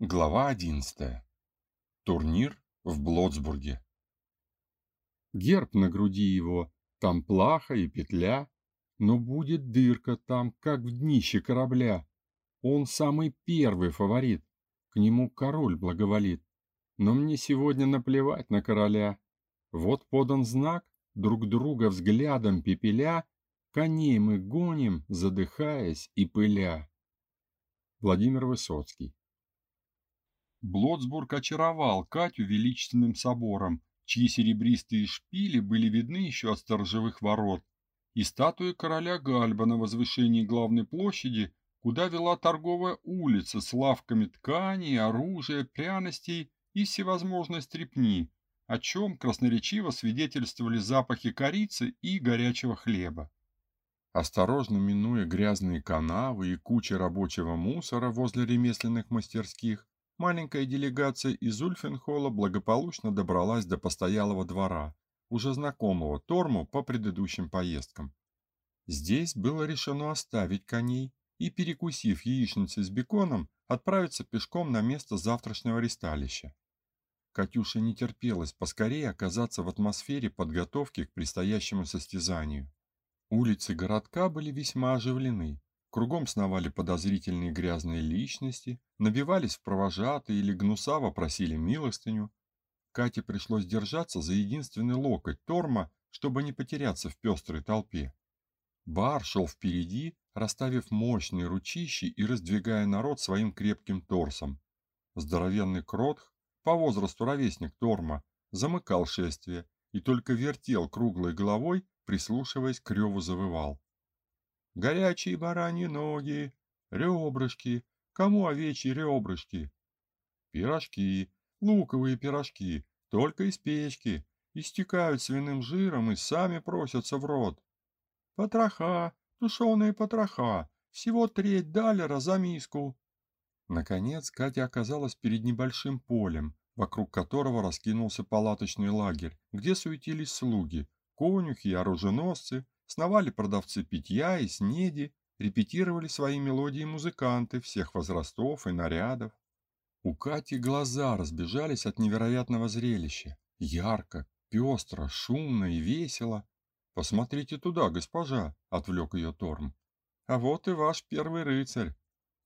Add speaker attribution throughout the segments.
Speaker 1: Глава 11. Турнир в Блотсбурге. Герб на груди его, там плаха и петля, но будет дырка там, как в днище корабля. Он самый первый фаворит, к нему король благоволит. Но мне сегодня наплевать на короля. Вот подан знак, друг друга взглядом пепеля, коней мы гоним, задыхаясь и пыля. Владимир Высоцкий Блотсбург очаровал Катю величественным собором, чьи серебристые шпили были видны еще от сторожевых ворот, и статуей короля Гальба на возвышении главной площади, куда вела торговая улица с лавками тканей, оружия, пряностей и всевозможной стрепни, о чем красноречиво свидетельствовали запахи корицы и горячего хлеба. Осторожно минуя грязные канавы и кучи рабочего мусора возле ремесленных мастерских, маленькая делегация из Ульфенхола благополучно добралась до постоялого двора, уже знакомого Торму по предыдущим поездкам. Здесь было решено оставить коней и, перекусив яичницей с беконом, отправиться пешком на место завтрашнего ресталища. Катюше не терпелось поскорее оказаться в атмосфере подготовки к предстоящему состязанию. Улицы городка были весьма оживлены. Кругом сновали подозрительные грязные личности, набивались в провожатые или гнусаво просили милостыню. Кате пришлось держаться за единственный локоть Торма, чтобы не потеряться в пестрой толпе. Бар шел впереди, расставив мощные ручищи и раздвигая народ своим крепким торсом. Здоровенный кротх, по возрасту ровесник Торма, замыкал шествие и только вертел круглой головой, прислушиваясь к реву завывал горячие бараньи ноги, ребрышки, кому овечьи ребрышки, пирожки, луковые пирожки, только из печки, истекают свиным жиром и сами просятся в рот. Потроха, тушеные потроха, всего треть далера за миску. Наконец Катя оказалась перед небольшим полем, вокруг которого раскинулся палаточный лагерь, где суетились слуги, конюхи и оруженосцы, Сновали продавцы питья и снеди, репетировали свои мелодии музыканты всех возрастов и нарядов. У Кати глаза разбежались от невероятного зрелища. Ярко, пестро, шумно и весело. «Посмотрите туда, госпожа!» — отвлек ее Торм. «А вот и ваш первый рыцарь.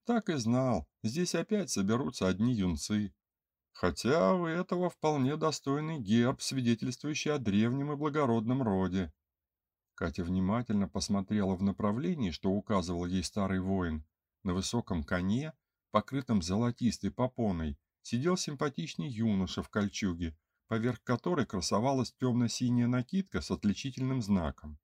Speaker 1: Так и знал, здесь опять соберутся одни юнцы. Хотя у этого вполне достойный герб, свидетельствующий о древнем и благородном роде. Катя внимательно посмотрела в направлении, что указывал ей старый воин. На высоком коне, покрытом золотистой попоной, сидел симпатичный юноша в кольчуге, поверх которой красовалась темно-синяя накидка с отличительным знаком.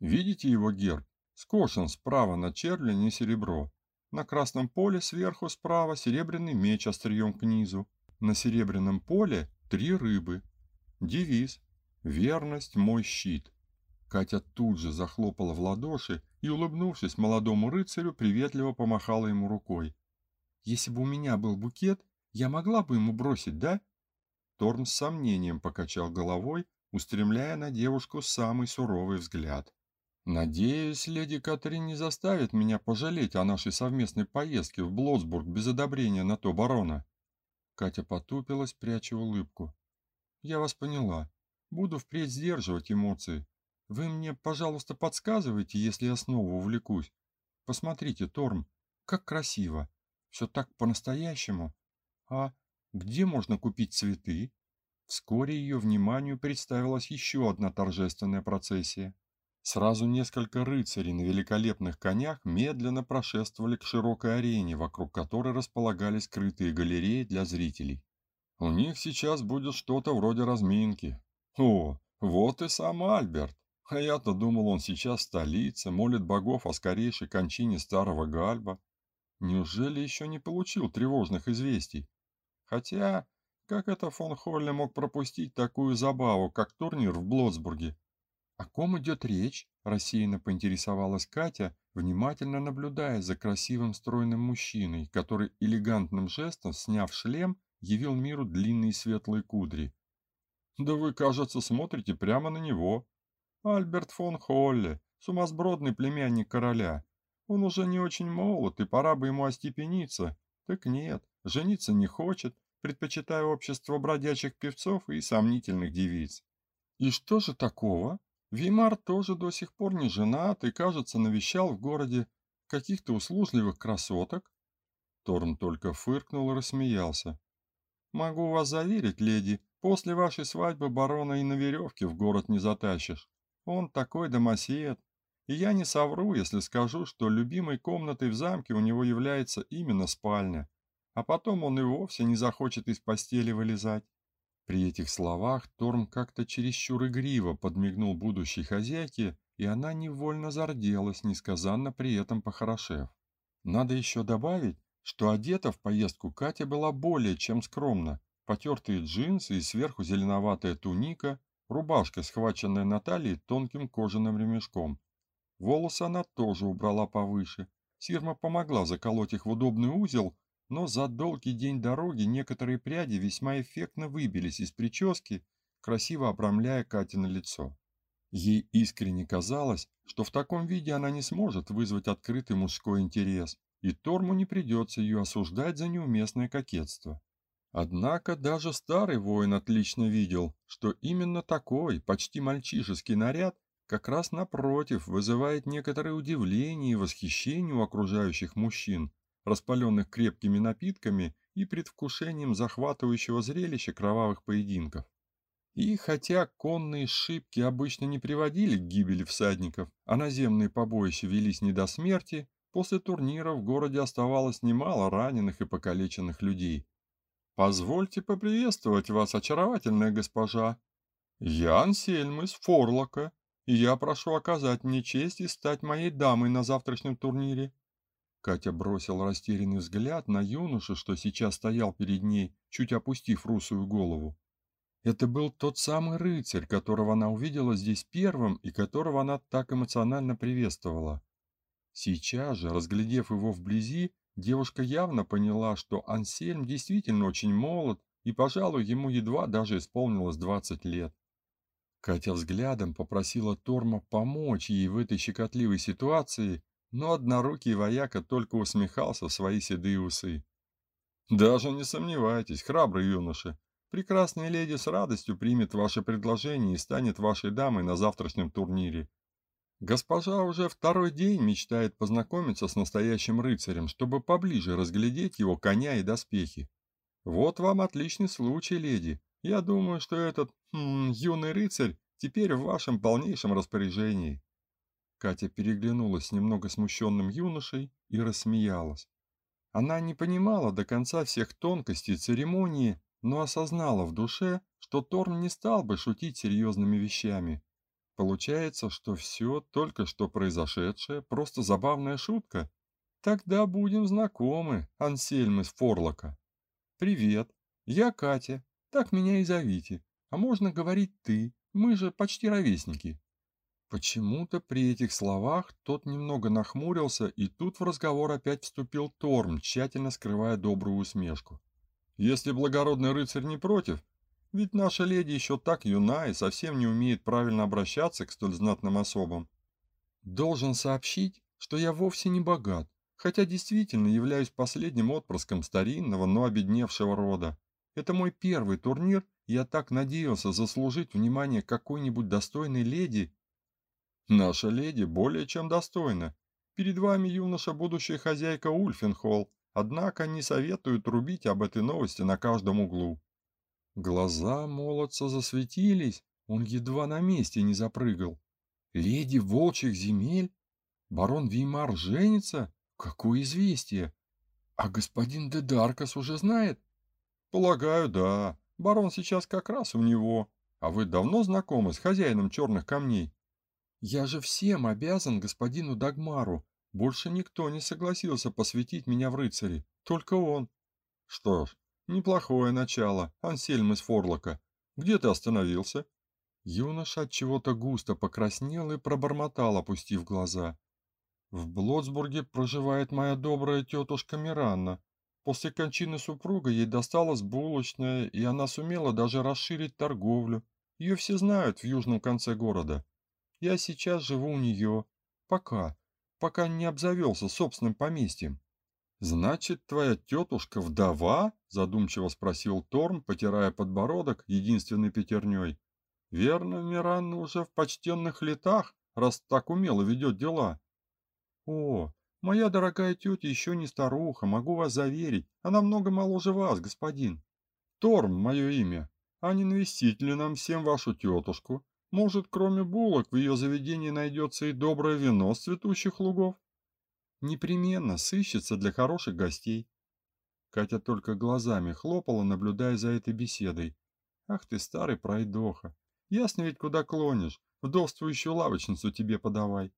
Speaker 1: Видите его герб? Скошен справа на червлене серебро. На красном поле сверху справа серебряный меч острием к низу. На серебряном поле три рыбы. Девиз «Верность – мой щит». Катя тут же захлопала в ладоши и, улыбнувшись молодому рыцарю, приветливо помахала ему рукой. «Если бы у меня был букет, я могла бы ему бросить, да?» Торн с сомнением покачал головой, устремляя на девушку самый суровый взгляд. «Надеюсь, леди Катрин не заставит меня пожалеть о нашей совместной поездке в Блотсбург без одобрения на то барона». Катя потупилась, пряча улыбку. «Я вас поняла. Буду впредь сдерживать эмоции. Вы мне, пожалуйста, подсказывайте, если я снова увлекусь. Посмотрите, Торм, как красиво. Все так по-настоящему. А где можно купить цветы? Вскоре ее вниманию представилась еще одна торжественная процессия. Сразу несколько рыцарей на великолепных конях медленно прошествовали к широкой арене, вокруг которой располагались скрытые галереи для зрителей. У них сейчас будет что-то вроде разминки. О, вот и сам Альберт. А я-то думал, он сейчас в столице, молит богов о скорейшей кончине старого Гальба. Неужели еще не получил тревожных известий? Хотя, как это фон Холле мог пропустить такую забаву, как турнир в Блотсбурге? О ком идет речь? Рассеянно поинтересовалась Катя, внимательно наблюдая за красивым стройным мужчиной, который элегантным жестом, сняв шлем, явил миру длинные светлые кудри. «Да вы, кажется, смотрите прямо на него», Альберт фон Холле, сумасбродный племянник короля. Он уже не очень молод, и пора бы ему остепениться. Так нет, жениться не хочет, предпочитая общество бродячих певцов и сомнительных девиц. И что же такого? Вимар тоже до сих пор не женат и, кажется, навещал в городе каких-то услужливых красоток. Торн только фыркнул и рассмеялся. Могу вас заверить, леди, после вашей свадьбы барона и на веревке в город не затащишь. Он такой домосед. И я не совру, если скажу, что любимой комнатой в замке у него является именно спальня. А потом он и вовсе не захочет из постели вылезать. При этих словах Торм как-то чересчур игриво подмигнул будущей хозяйке, и она невольно зарделась, несказанно при этом похорошев. Надо еще добавить, что одета в поездку Катя была более чем скромно. Потертые джинсы и сверху зеленоватая туника, рубашка, схваченная на талии тонким кожаным ремешком. Волосы она тоже убрала повыше. Сирма помогла заколоть их в удобный узел, но за долгий день дороги некоторые пряди весьма эффектно выбились из прически, красиво обрамляя Катино лицо. Ей искренне казалось, что в таком виде она не сможет вызвать открытый мужской интерес, и Торму не придется ее осуждать за неуместное кокетство. Однако даже старый воин отлично видел, что именно такой, почти мальчишеский наряд как раз напротив вызывает некоторое удивление и восхищение у окружающих мужчин, распаленных крепкими напитками и предвкушением захватывающего зрелища кровавых поединков. И хотя конные шибки обычно не приводили к гибели всадников, а наземные побоища велись не до смерти, после турнира в городе оставалось немало раненых и покалеченных людей. Позвольте поприветствовать вас, очаровательная госпожа. Я Ансельм из Форлока, и я прошу оказать мне честь и стать моей дамой на завтрашнем турнире. Катя бросила растерянный взгляд на юношу, что сейчас стоял перед ней, чуть опустив русую голову. Это был тот самый рыцарь, которого она увидела здесь первым и которого она так эмоционально приветствовала. Сейчас же, разглядев его вблизи, девушка явно поняла, что Ансельм действительно очень молод, и, пожалуй, ему едва даже исполнилось 20 лет. Катя взглядом попросила Торма помочь ей в этой щекотливой ситуации, но однорукий вояка только усмехался в свои седые усы. «Даже не сомневайтесь, храбрый юноша, прекрасная леди с радостью примет ваше предложение и станет вашей дамой на завтрашнем турнире. Госпожа уже второй день мечтает познакомиться с настоящим рыцарем, чтобы поближе разглядеть его коня и доспехи. Вот вам отличный случай, леди. Я думаю, что этот хм, юный рыцарь теперь в вашем полнейшем распоряжении. Катя переглянулась с немного смущенным юношей и рассмеялась. Она не понимала до конца всех тонкостей церемонии, но осознала в душе, что Торн не стал бы шутить серьезными вещами. Получается, что все только что произошедшее просто забавная шутка. Тогда будем знакомы, Ансельм из Форлока. Привет, я Катя, так меня и зовите. А можно говорить ты, мы же почти ровесники. Почему-то при этих словах тот немного нахмурился, и тут в разговор опять вступил Торм, тщательно скрывая добрую усмешку. «Если благородный рыцарь не против, ведь наша леди еще так юна и совсем не умеет правильно обращаться к столь знатным особам. Должен сообщить, что я вовсе не богат, хотя действительно являюсь последним отпрыском старинного, но обедневшего рода. Это мой первый турнир, и я так надеялся заслужить внимание какой-нибудь достойной леди Наша леди более чем достойна. Перед вами юноша будущая хозяйка Ульфенхолл, однако не советую трубить об этой новости на каждом углу. Глаза молодца засветились, он едва на месте не запрыгал. Леди волчьих земель? Барон Веймар женится? Какое известие! А господин Дедаркас уже знает? Полагаю, да. Барон сейчас как раз у него. А вы давно знакомы с хозяином черных камней? Я же всем обязан господину Дагмару. Больше никто не согласился посвятить меня в рыцари, только он. Что ж, неплохое начало, Ансельм из Форлока. Где ты остановился? Юноша от чего-то густо покраснел и пробормотал, опустив глаза. В Блотсбурге проживает моя добрая тетушка Миранна. После кончины супруга ей досталась булочная, и она сумела даже расширить торговлю. Ее все знают в южном конце города. Я сейчас живу у нее. Пока. Пока не обзавелся собственным поместьем. Значит, твоя тетушка вдова? задумчиво спросил Торм, потирая подбородок единственной пятерней. Верно, Миранна уже в почтенных летах, раз так умело ведет дела. О, моя дорогая тетя еще не старуха, могу вас заверить. Она много моложе вас, господин. Торм мое имя. А не навестить ли нам всем вашу тетушку? Может, кроме булок в ее заведении найдется и доброе вино с цветущих лугов? Непременно сыщется для хороших гостей. Катя только глазами хлопала, наблюдая за этой беседой. Ах ты, старый пройдоха. Ясно ведь куда клонишь. Вдовствующую лавочницу тебе подавай.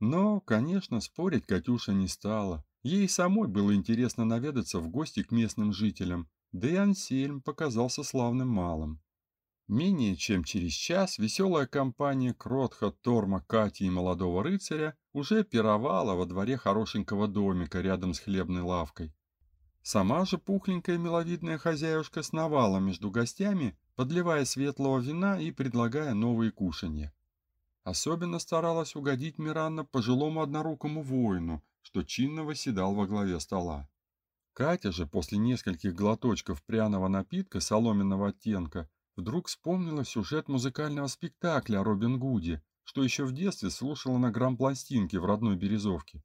Speaker 1: Но, конечно, спорить Катюша не стала. Ей самой было интересно наведаться в гости к местным жителям, да и Ансельм показался славным малым. Менее чем через час веселая компания Кротха, Торма, Кати и молодого рыцаря уже пировала во дворе хорошенького домика рядом с хлебной лавкой. Сама же пухленькая миловидная хозяюшка сновала между гостями, подливая светлого вина и предлагая новые кушанья. Особенно старалась угодить Миранна пожилому однорукому воину, что чинно восседал во главе стола. Катя же после нескольких глоточков пряного напитка соломенного оттенка Вдруг вспомнила сюжет музыкального спектакля о Робин Гуде, что еще в детстве слушала на грампластинке в родной Березовке.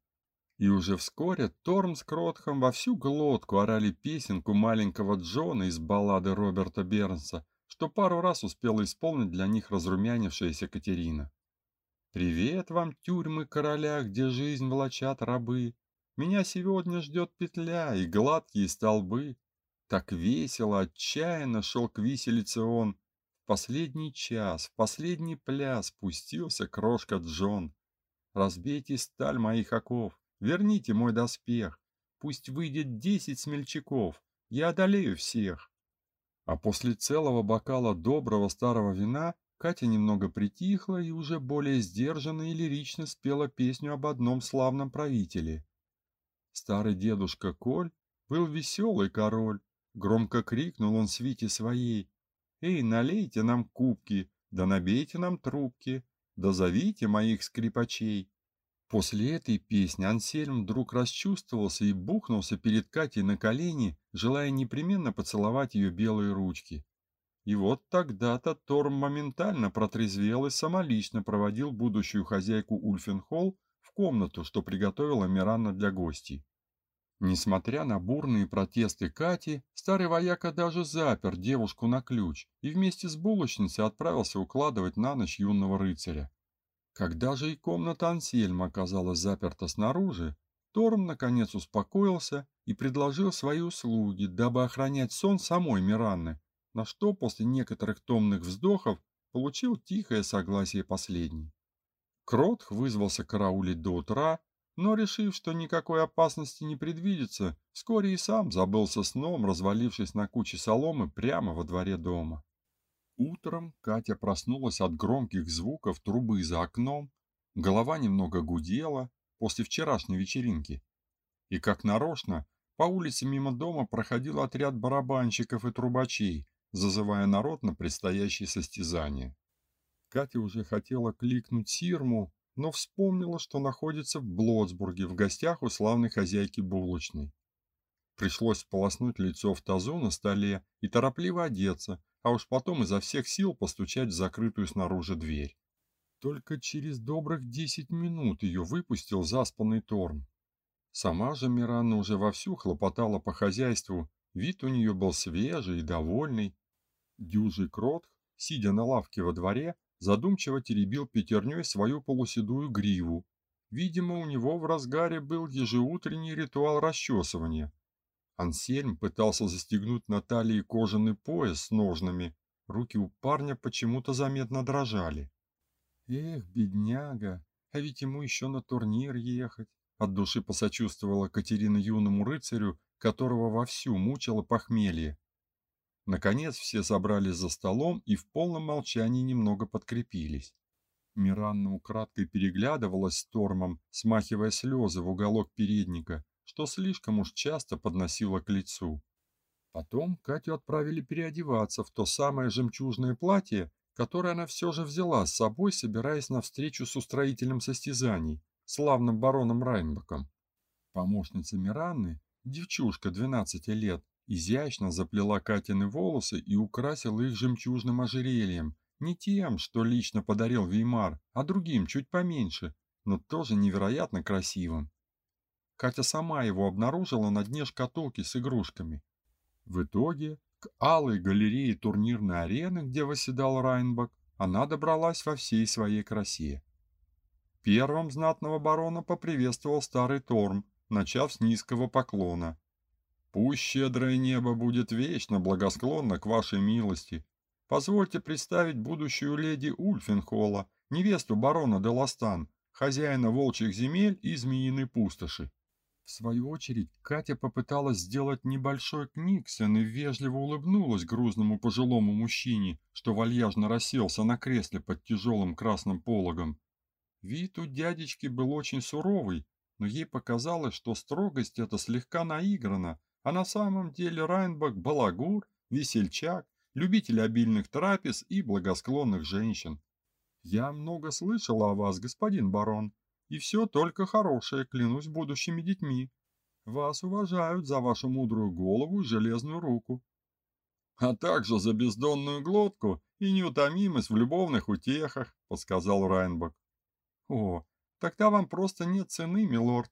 Speaker 1: И уже вскоре Торм с Кротхом во всю глотку орали песенку маленького Джона из баллады Роберта Бернса, что пару раз успела исполнить для них разрумянившаяся Катерина. «Привет вам, тюрьмы короля, где жизнь влачат рабы! Меня сегодня ждет петля и гладкие столбы. Так весело, отчаянно шел к виселице он. В последний час, в последний пляс спустился крошка Джон. Разбейте сталь моих оков, верните мой доспех. Пусть выйдет десять смельчаков, я одолею всех. А после целого бокала доброго старого вина Катя немного притихла и уже более сдержанно и лирично спела песню об одном славном правителе. Старый дедушка Коль был веселый король, Громко крикнул он свите своей. «Эй, налейте нам кубки, да набейте нам трубки, да зовите моих скрипачей!» После этой песни Ансельм вдруг расчувствовался и бухнулся перед Катей на колени, желая непременно поцеловать ее белые ручки. И вот тогда-то Торм моментально протрезвел и самолично проводил будущую хозяйку Ульфенхолл в комнату, что приготовила Миранна для гостей. Несмотря на бурные протесты Кати, старый вояка даже запер девушку на ключ и вместе с булочницей отправился укладывать на ночь юного рыцаря. Когда же и комната Ансельма оказалась заперта снаружи, Торм наконец успокоился и предложил свои услуги, дабы охранять сон самой Миранны, на что после некоторых томных вздохов получил тихое согласие последний. Кротх вызвался караулить до утра, но, решив, что никакой опасности не предвидится, вскоре и сам забылся сном, развалившись на куче соломы прямо во дворе дома. Утром Катя проснулась от громких звуков трубы за окном, голова немного гудела после вчерашней вечеринки. И как нарочно, по улице мимо дома проходил отряд барабанщиков и трубачей, зазывая народ на предстоящее состязание. Катя уже хотела кликнуть Сирму, но вспомнила, что находится в Блотсбурге в гостях у славной хозяйки булочной. Пришлось полоснуть лицо в тазу на столе и торопливо одеться, а уж потом изо всех сил постучать в закрытую снаружи дверь. Только через добрых десять минут ее выпустил заспанный Торм. Сама же Миранна уже вовсю хлопотала по хозяйству, вид у нее был свежий и довольный. Дюжий кротх, сидя на лавке во дворе, задумчиво теребил пятерней свою полуседую гриву. Видимо, у него в разгаре был ежеутренний ритуал расчесывания. Ансельм пытался застегнуть на талии кожаный пояс с ножнами. Руки у парня почему-то заметно дрожали. Эх, бедняга, а ведь ему еще на турнир ехать. От души посочувствовала Катерина юному рыцарю, которого вовсю мучило похмелье. Наконец все собрались за столом и в полном молчании немного подкрепились. Миранна украдкой переглядывалась с Тормом, смахивая слезы в уголок передника, что слишком уж часто подносила к лицу. Потом Катю отправили переодеваться в то самое жемчужное платье, которое она все же взяла с собой, собираясь на встречу с устроителем состязаний, славным бароном Райнбаком. Помощница Миранны, Девчушка 12 лет изящно заплела Катины волосы и украсила их жемчужным ожерельем, не тем, что лично подарил Веймар, а другим, чуть поменьше, но тоже невероятно красивым. Катя сама его обнаружила на дне шкатулки с игрушками. В итоге к алой галерее турнирной арены, где восседал Райнбак, она добралась во всей своей красе. Первым знатного барона поприветствовал старый Торм, начав с низкого поклона. «Пусть щедрое небо будет вечно благосклонно к вашей милости. Позвольте представить будущую леди Ульфенхола, невесту барона де Ластан, хозяина волчьих земель и змеиной пустоши». В свою очередь, Катя попыталась сделать небольшой книгсен и вежливо улыбнулась грузному пожилому мужчине, что вальяжно расселся на кресле под тяжелым красным пологом. Вид у дядечки был очень суровый, но ей показалось, что строгость эта слегка наиграна, а на самом деле Райнбак – балагур, весельчак, любитель обильных трапез и благосклонных женщин. «Я много слышал о вас, господин барон», и все только хорошее, клянусь будущими детьми. Вас уважают за вашу мудрую голову и железную руку. А также за бездонную глотку и неутомимость в любовных утехах, подсказал Райнбак. О, тогда вам просто нет цены, милорд.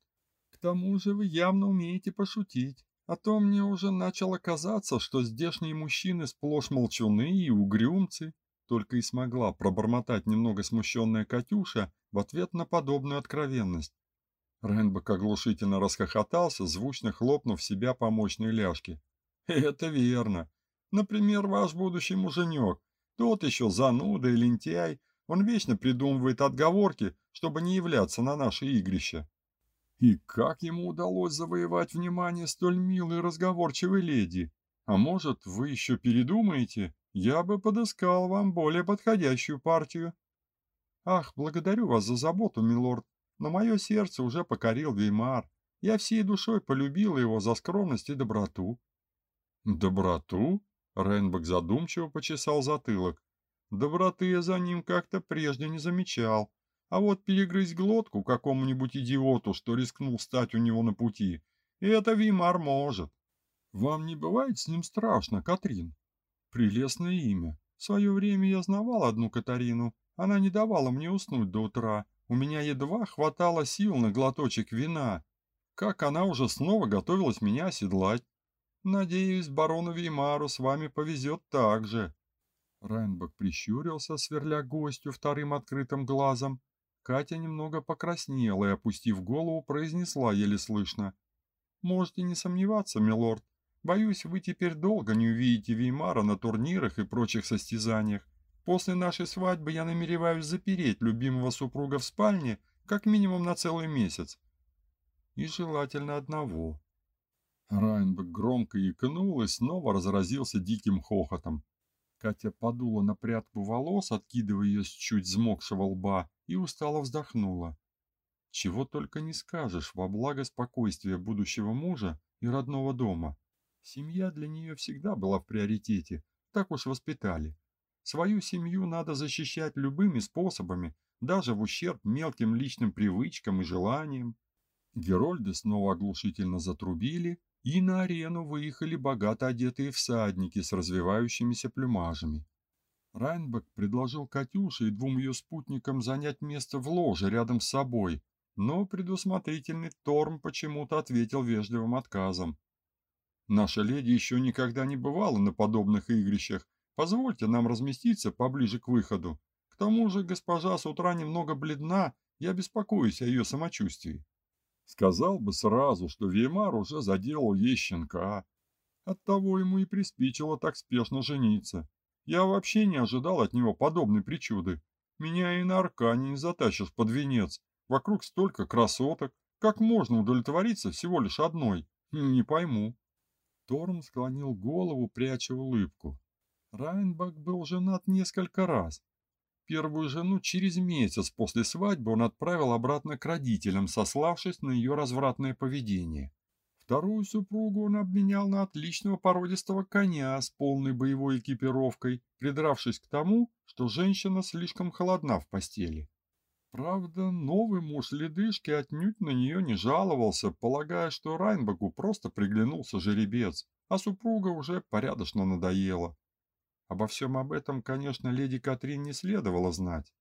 Speaker 1: К тому же вы явно умеете пошутить. А то мне уже начало казаться, что здешние мужчины сплошь молчуны и угрюмцы только и смогла пробормотать немного смущенная Катюша в ответ на подобную откровенность. Ренбек оглушительно расхохотался, звучно хлопнув себя по мощной ляжке. «Это верно. Например, ваш будущий муженек. Тот еще зануда и лентяй. Он вечно придумывает отговорки, чтобы не являться на наше игрище». И как ему удалось завоевать внимание столь милой разговорчивой леди? А может, вы еще передумаете? Я бы подыскал вам более подходящую партию. Ах, благодарю вас за заботу, милорд, но мое сердце уже покорил Веймар. Я всей душой полюбила его за скромность и доброту. Доброту? Рейнбек задумчиво почесал затылок. Доброты я за ним как-то прежде не замечал. А вот перегрызть глотку какому-нибудь идиоту, что рискнул стать у него на пути, это Вимар может. Вам не бывает с ним страшно, Катрин? Прелестное имя. В свое время я знавал одну Катарину. Она не давала мне уснуть до утра. У меня едва хватало сил на глоточек вина. Как она уже снова готовилась меня оседлать. Надеюсь, барону Веймару с вами повезет так же. Райнбек прищурился, сверля гостю вторым открытым глазом. Катя немного покраснела и, опустив голову, произнесла еле слышно. «Можете не сомневаться, милорд, Боюсь, вы теперь долго не увидите Веймара на турнирах и прочих состязаниях. После нашей свадьбы я намереваюсь запереть любимого супруга в спальне как минимум на целый месяц. И желательно одного. Райнбек громко икнул и снова разразился диким хохотом. Катя подула на прядку волос, откидывая ее с чуть взмокшего лба, и устало вздохнула. Чего только не скажешь во благо спокойствия будущего мужа и родного дома. Семья для нее всегда была в приоритете, так уж воспитали. Свою семью надо защищать любыми способами, даже в ущерб мелким личным привычкам и желаниям. Герольды снова оглушительно затрубили, и на арену выехали богато одетые всадники с развивающимися плюмажами. Райнбек предложил Катюше и двум ее спутникам занять место в ложе рядом с собой, но предусмотрительный Торм почему-то ответил вежливым отказом. Наша леди еще никогда не бывала на подобных игрищах. Позвольте нам разместиться поближе к выходу. К тому же госпожа с утра немного бледна, я беспокоюсь о ее самочувствии. Сказал бы сразу, что Веймар уже заделал ей щенка. Оттого ему и приспичило так спешно жениться. Я вообще не ожидал от него подобной причуды. Меня и на аркане не затащишь под венец. Вокруг столько красоток. Как можно удовлетвориться всего лишь одной? Не пойму. Торм склонил голову, пряча улыбку. Райнбак был женат несколько раз. Первую жену через месяц после свадьбы он отправил обратно к родителям, сославшись на ее развратное поведение. Вторую супругу он обменял на отличного породистого коня с полной боевой экипировкой, придравшись к тому, что женщина слишком холодна в постели. Правда, новый муж ледышки отнюдь на нее не жаловался, полагая, что Райнбаку просто приглянулся жеребец, а супруга уже порядочно надоела. Обо всем об этом, конечно, леди Катрин не следовало знать.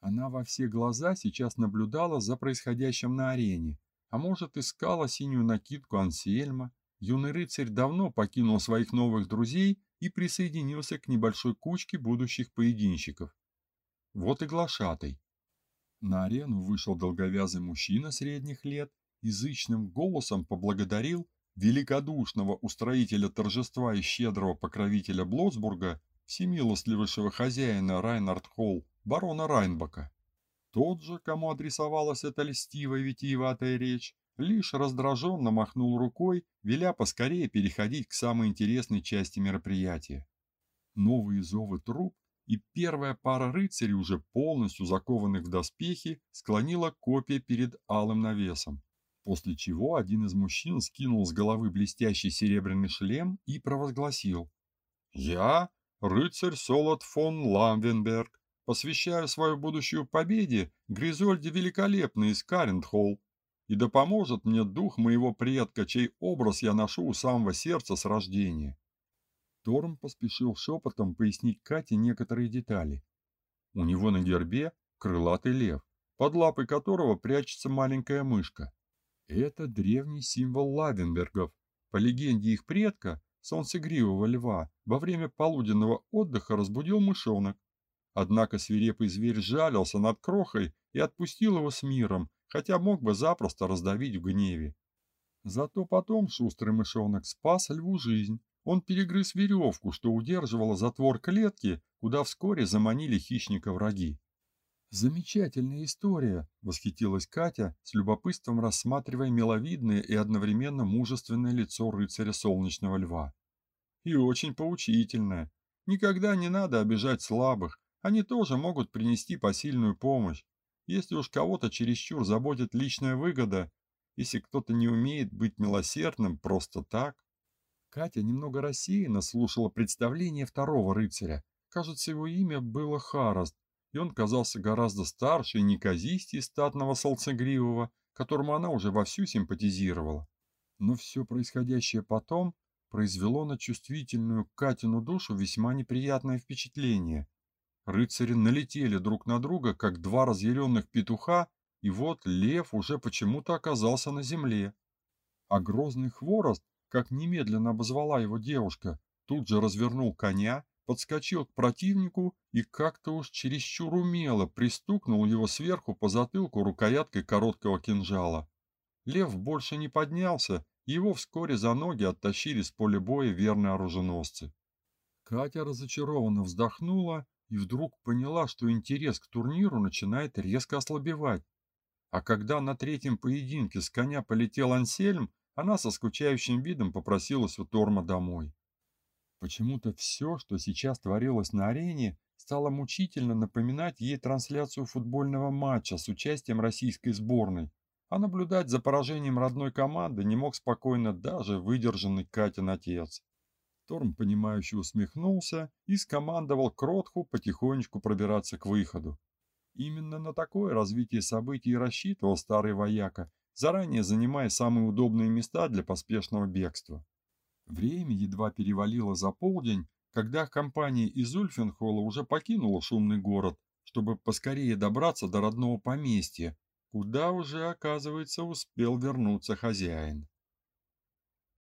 Speaker 1: Она во все глаза сейчас наблюдала за происходящим на арене, а может искала синюю накидку Ансельма. Юный рыцарь давно покинул своих новых друзей и присоединился к небольшой кучке будущих поединщиков. Вот и глашатай. На арену вышел долговязый мужчина средних лет, язычным голосом поблагодарил великодушного устроителя торжества и щедрого покровителя Блоцбурга, всемилостливейшего хозяина Райнард Холл, барона Райнбака. Тот же, кому адресовалась эта льстивая витиеватая речь, лишь раздраженно махнул рукой, веля поскорее переходить к самой интересной части мероприятия. Новые зовы труп и первая пара рыцарей, уже полностью закованных в доспехи, склонила копья перед алым навесом. После чего один из мужчин скинул с головы блестящий серебряный шлем и провозгласил. «Я, рыцарь Солод фон Ламвенберг, посвящаю свою будущую победе Гризольде Великолепной из Карентхолл, и да поможет мне дух моего предка, чей образ я ношу у самого сердца с рождения. Торм поспешил шепотом пояснить Кате некоторые детали. У него на гербе крылатый лев, под лапой которого прячется маленькая мышка. Это древний символ Лавенбергов. По легенде их предка, солнцегривого льва, во время полуденного отдыха разбудил мышонок. Однако свирепый зверь жалился над крохой и отпустил его с миром, хотя мог бы запросто раздавить в гневе. Зато потом шустрый мышонок спас льву жизнь, он перегрыз веревку, что удерживала затвор клетки, куда вскоре заманили хищника враги. «Замечательная история!» – восхитилась Катя, с любопытством рассматривая миловидное и одновременно мужественное лицо рыцаря Солнечного Льва. «И очень поучительная. Никогда не надо обижать слабых, они тоже могут принести посильную помощь. Если уж кого-то чересчур заботит личная выгода, если кто-то не умеет быть милосердным просто так, Катя немного рассеянно слушала представление второго рыцаря. Кажется, его имя было Хараст, и он казался гораздо старше и неказистее статного солнцегривого, которому она уже вовсю симпатизировала. Но все происходящее потом произвело на чувствительную Катину душу весьма неприятное впечатление. Рыцари налетели друг на друга, как два разъяренных петуха, и вот лев уже почему-то оказался на земле. А грозный хворост как немедленно обозвала его девушка, тут же развернул коня, подскочил к противнику и как-то уж чересчур умело пристукнул его сверху по затылку рукояткой короткого кинжала. Лев больше не поднялся, его вскоре за ноги оттащили с поля боя верные оруженосцы. Катя разочарованно вздохнула и вдруг поняла, что интерес к турниру начинает резко ослабевать. А когда на третьем поединке с коня полетел Ансельм, она со скучающим видом попросилась у Торма домой. Почему-то все, что сейчас творилось на арене, стало мучительно напоминать ей трансляцию футбольного матча с участием российской сборной, а наблюдать за поражением родной команды не мог спокойно даже выдержанный Катин отец. Торм, понимающе усмехнулся и скомандовал Кротху потихонечку пробираться к выходу. Именно на такое развитие событий рассчитывал старый вояка, заранее занимая самые удобные места для поспешного бегства. Время едва перевалило за полдень, когда компания из Ульфенхола уже покинула шумный город, чтобы поскорее добраться до родного поместья, куда уже, оказывается, успел вернуться хозяин.